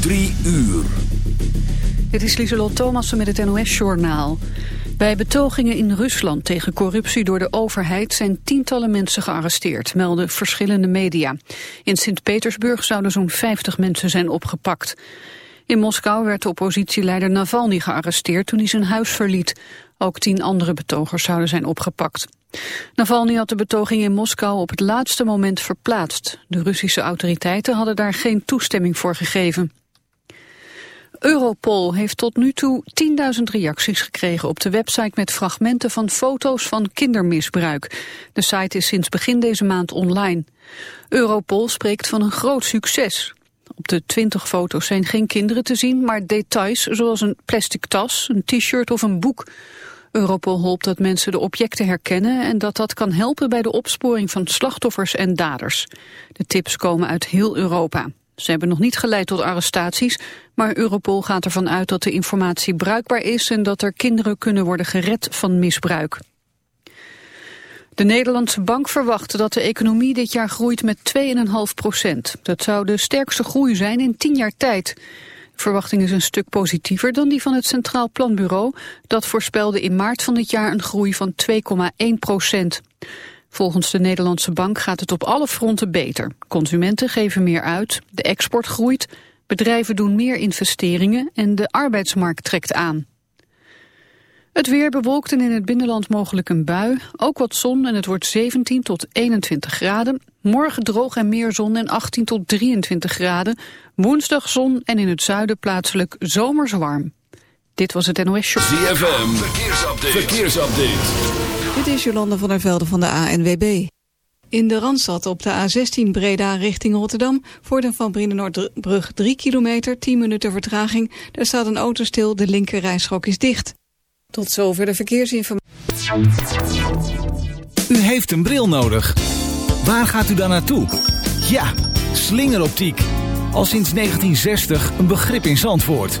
Drie uur. Dit is Lieselot Thomassen met het NOS-journaal. Bij betogingen in Rusland tegen corruptie door de overheid... zijn tientallen mensen gearresteerd, melden verschillende media. In Sint-Petersburg zouden zo'n 50 mensen zijn opgepakt. In Moskou werd de oppositieleider Navalny gearresteerd... toen hij zijn huis verliet. Ook tien andere betogers zouden zijn opgepakt. Navalny had de betoging in Moskou op het laatste moment verplaatst. De Russische autoriteiten hadden daar geen toestemming voor gegeven. Europol heeft tot nu toe 10.000 reacties gekregen op de website met fragmenten van foto's van kindermisbruik. De site is sinds begin deze maand online. Europol spreekt van een groot succes. Op de 20 foto's zijn geen kinderen te zien, maar details zoals een plastic tas, een t-shirt of een boek. Europol hoopt dat mensen de objecten herkennen en dat dat kan helpen bij de opsporing van slachtoffers en daders. De tips komen uit heel Europa. Ze hebben nog niet geleid tot arrestaties, maar Europol gaat ervan uit dat de informatie bruikbaar is en dat er kinderen kunnen worden gered van misbruik. De Nederlandse bank verwacht dat de economie dit jaar groeit met 2,5 procent. Dat zou de sterkste groei zijn in 10 jaar tijd. De verwachting is een stuk positiever dan die van het Centraal Planbureau. Dat voorspelde in maart van dit jaar een groei van 2,1 procent. Volgens de Nederlandse bank gaat het op alle fronten beter. Consumenten geven meer uit, de export groeit, bedrijven doen meer investeringen en de arbeidsmarkt trekt aan. Het weer bewolkt en in het binnenland mogelijk een bui. Ook wat zon en het wordt 17 tot 21 graden. Morgen droog en meer zon en 18 tot 23 graden. Woensdag zon en in het zuiden plaatselijk zomers warm. Dit was het NOS Show. ZFM, verkeersupdate. verkeersupdate. Dit is Jolanda van der Velde van de ANWB. In de Randstad op de A16 Breda richting Rotterdam... voor de Van Brienenoordbrug 3 kilometer, 10 minuten vertraging. Daar staat een auto stil, de linker rijstrook is dicht. Tot zover de verkeersinformatie. U heeft een bril nodig. Waar gaat u dan naartoe? Ja, slingeroptiek. Al sinds 1960 een begrip in Zandvoort.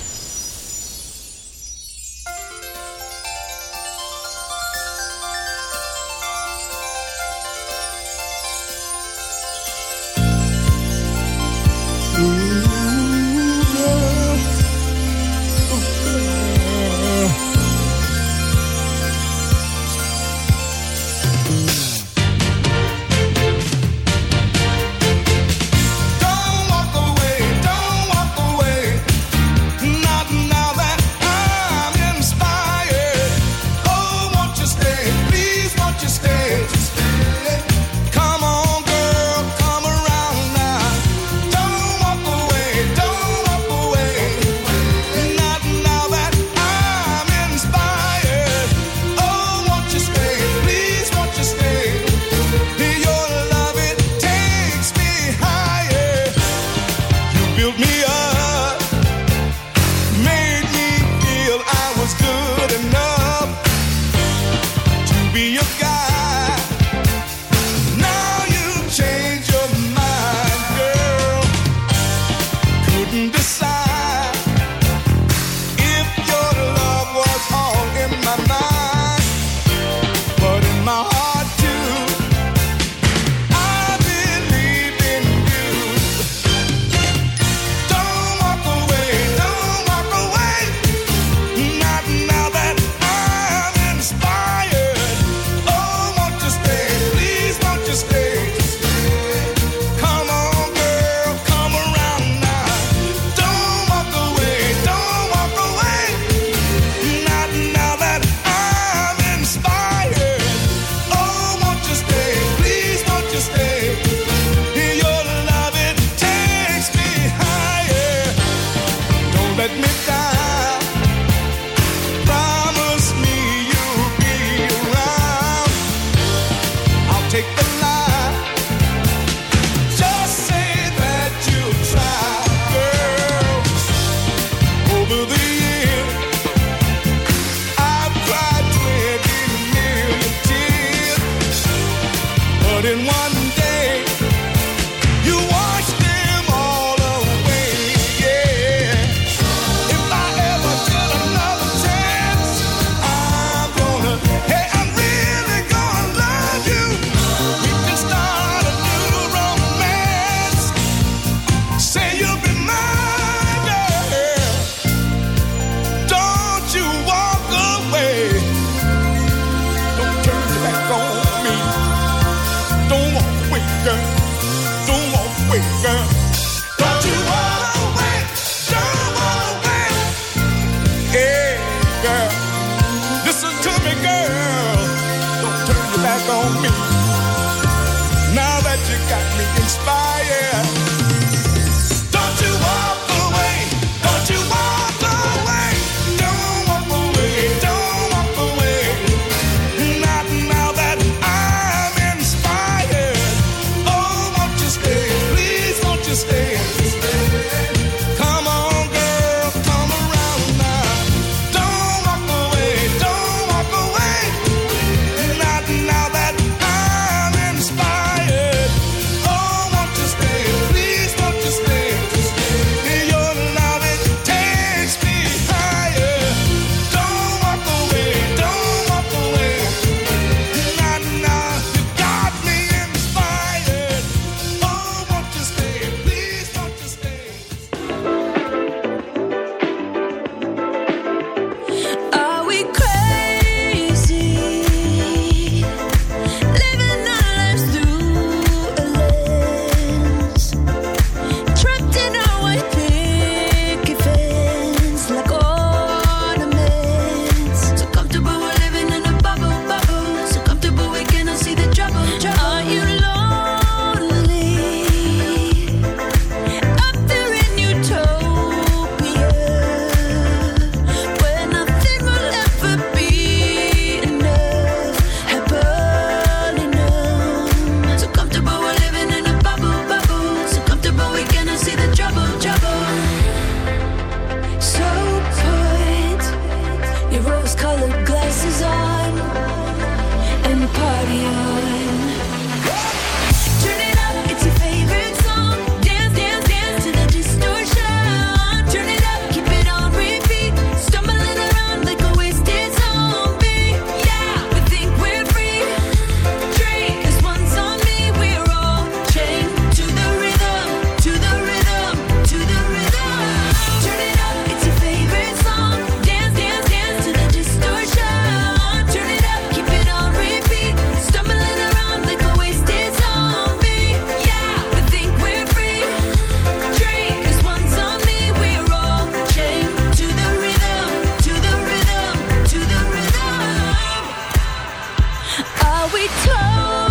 we told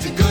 to go.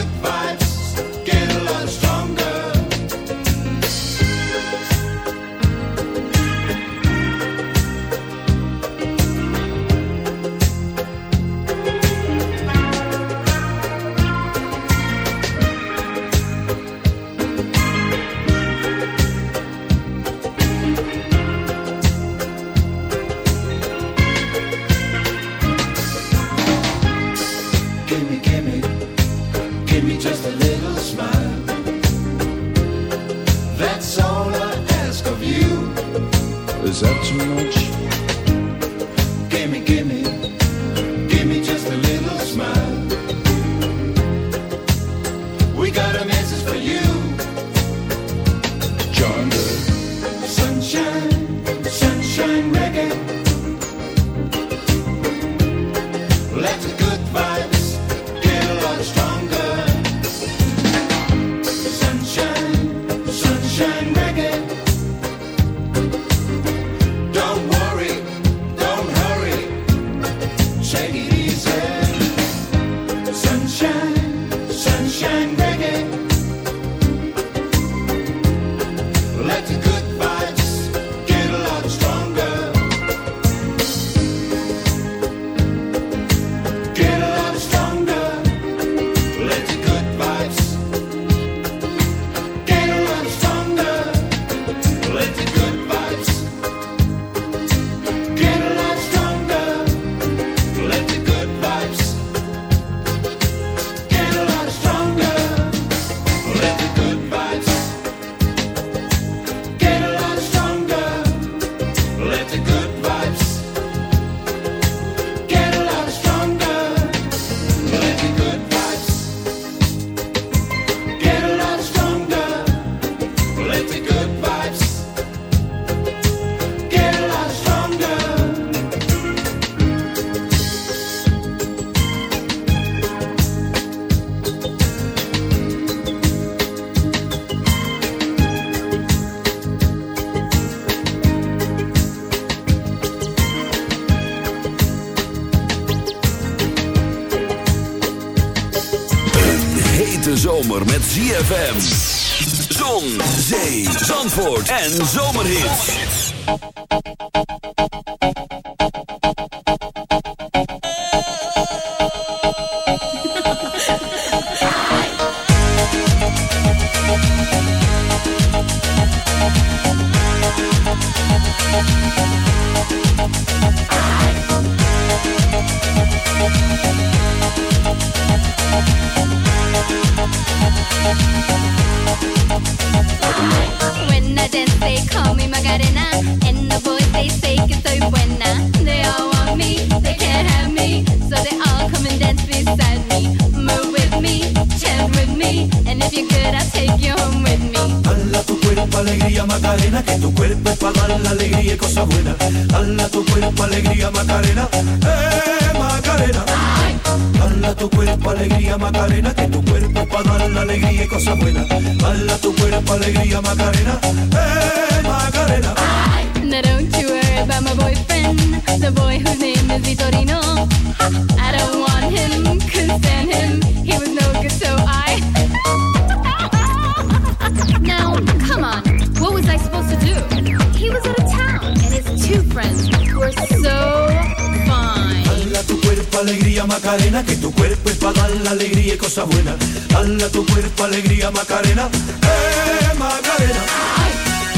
en zomerhits. Macarena, que tu cuerpo es para dar la alegría y cosas buenas. Dala tu cuerpo alegría, Macarena, eh, Macarena.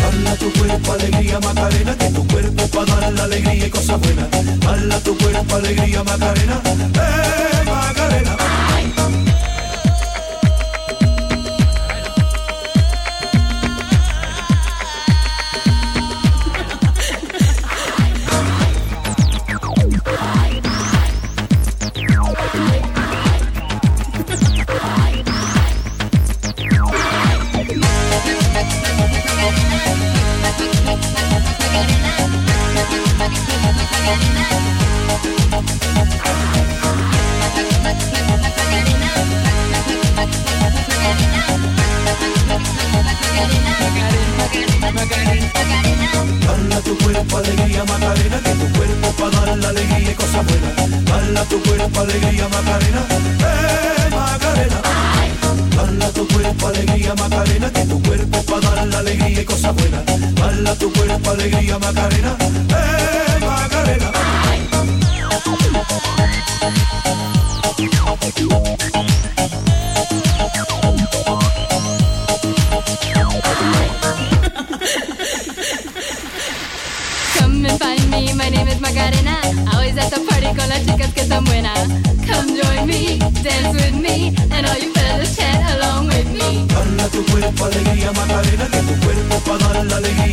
Dala tu cuerpo alegría, Macarena, que tu cuerpo es para dar la alegría y cosas buenas. Dala tu cuerpo alegría, Macarena, eh, Macarena.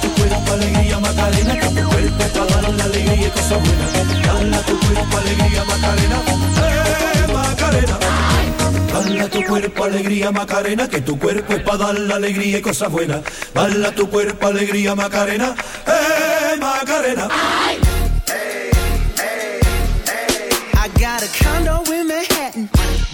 Tu cuerpo alegría Macarena, que tu cuerpo es para dar la alegría y cosas buenas. Bala tu cuerpo alegría Macarena, eh Macarena. Tu cuerpo alegría Macarena, que tu cuerpo es para dar la alegría y cosas buenas. Bala tu cuerpo alegría Macarena, eh Macarena. I got a condo in Manhattan.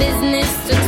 business to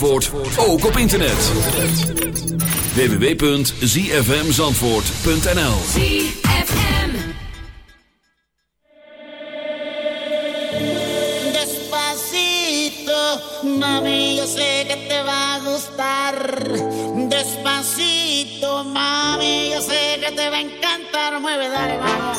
Zandvoort ook op internet. www.zfmzandvoort.nl ZFM Despacito, mami, yo sé que te va a gustar. Despacito, mami, yo sé que te va a encantar. Mueve, dale, vamos.